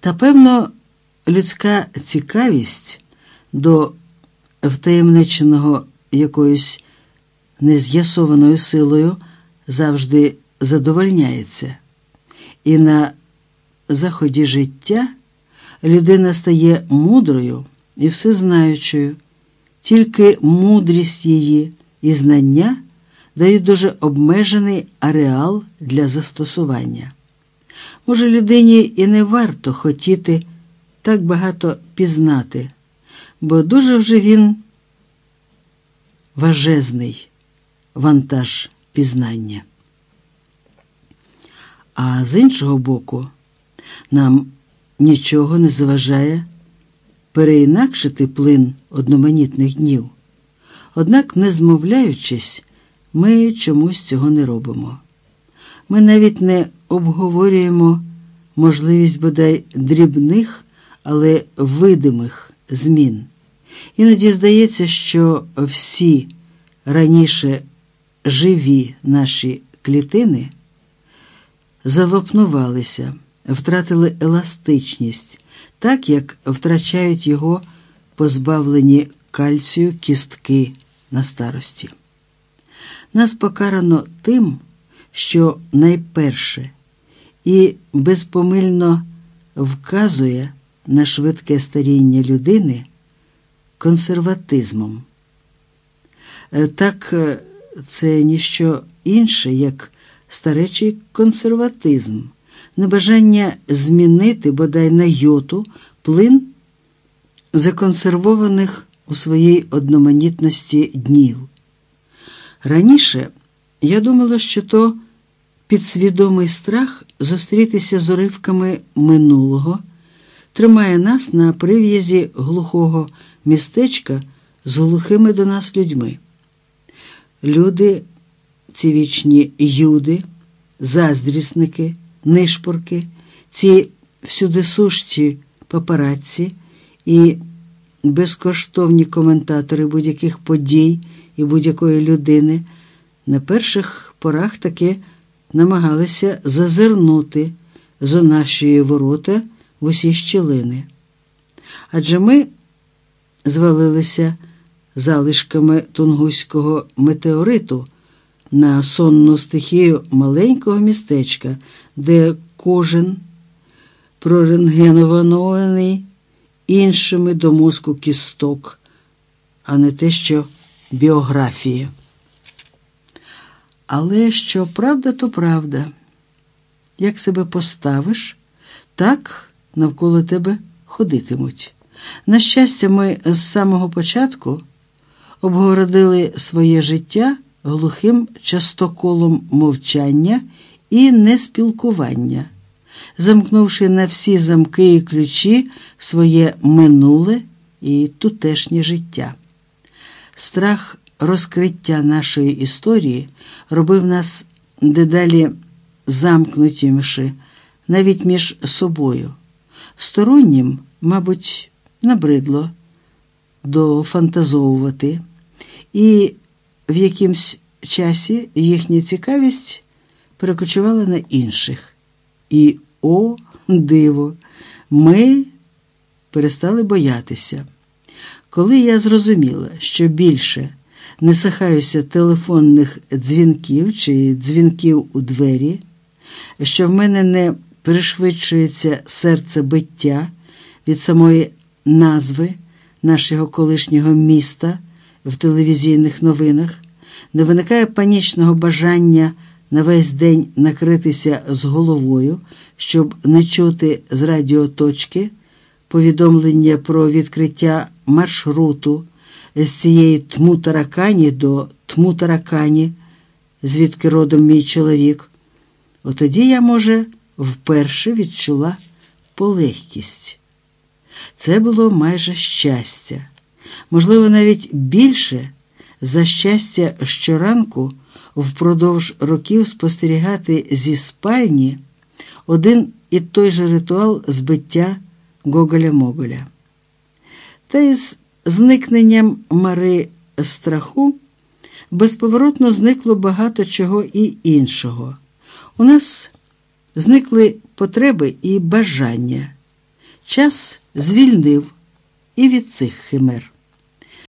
Та, певно, людська цікавість до втаємниченого якоюсь нез'ясованою силою завжди задовольняється, і на заході життя людина стає мудрою і всезнаючою, тільки мудрість її і знання дають дуже обмежений ареал для застосування. Може, людині і не варто хотіти так багато пізнати, бо дуже вже він важезний вантаж пізнання. А з іншого боку, нам нічого не заважає переінакшити плин одноманітних днів. Однак, не змовляючись, ми чомусь цього не робимо. Ми навіть не обговорюємо можливість бодай дрібних, але видимих змін. Іноді здається, що всі раніше живі наші клітини завопнувалися, втратили еластичність, так як втрачають його позбавлені кальцію кістки на старості. Нас покарано тим, що найперше і безпомильно вказує на швидке старіння людини консерватизмом. Е, так, е, це ніщо інше, як старечий консерватизм, небажання змінити бодай на йоту плин законсервованих у своїй одноманітності днів. Раніше я думала, що то підсвідомий страх зустрітися з уривками минулого тримає нас на прив'язі глухого містечка з глухими до нас людьми. Люди, ці вічні юди, заздрісники, нишпорки, ці всюдисущі папараці і безкоштовні коментатори будь-яких подій і будь-якої людини на перших порах таки намагалися зазирнути за наші ворота в усі щілини. Адже ми звалилися залишками тунгуського метеориту на сонну стихію маленького містечка, де кожен прорентгенований іншими до мозку кісток, а не те, що біографії. Але що правда, то правда. Як себе поставиш, так навколо тебе ходитимуть. На щастя, ми з самого початку обгородили своє життя глухим частоколом мовчання і неспілкування, замкнувши на всі замки і ключі своє минуле і тутешнє життя. Страх розкриття нашої історії робив нас дедалі замкнутімши навіть між собою. Стороннім, мабуть, набридло дофантазовувати, і в якимсь часі їхня цікавість перекочувала на інших. І, о, диво, ми перестали боятися. Коли я зрозуміла, що більше не сахаюся телефонних дзвінків чи дзвінків у двері, що в мене не перешвидшується серцебиття від самої назви нашого колишнього міста в телевізійних новинах, не виникає панічного бажання на весь день накритися з головою, щоб не чути з радіоточки повідомлення про відкриття маршруту з цієї тму-таракані до тму-таракані, звідки родом мій чоловік. Отоді я, може, вперше відчула полегкість. Це було майже щастя, можливо, навіть більше за щастя щоранку впродовж років спостерігати зі спальні один і той же ритуал збиття Гоголя-Моголя. Та із зникненням мари страху безповоротно зникло багато чого і іншого. У нас зникли потреби і бажання, час звільнив і від цих химер.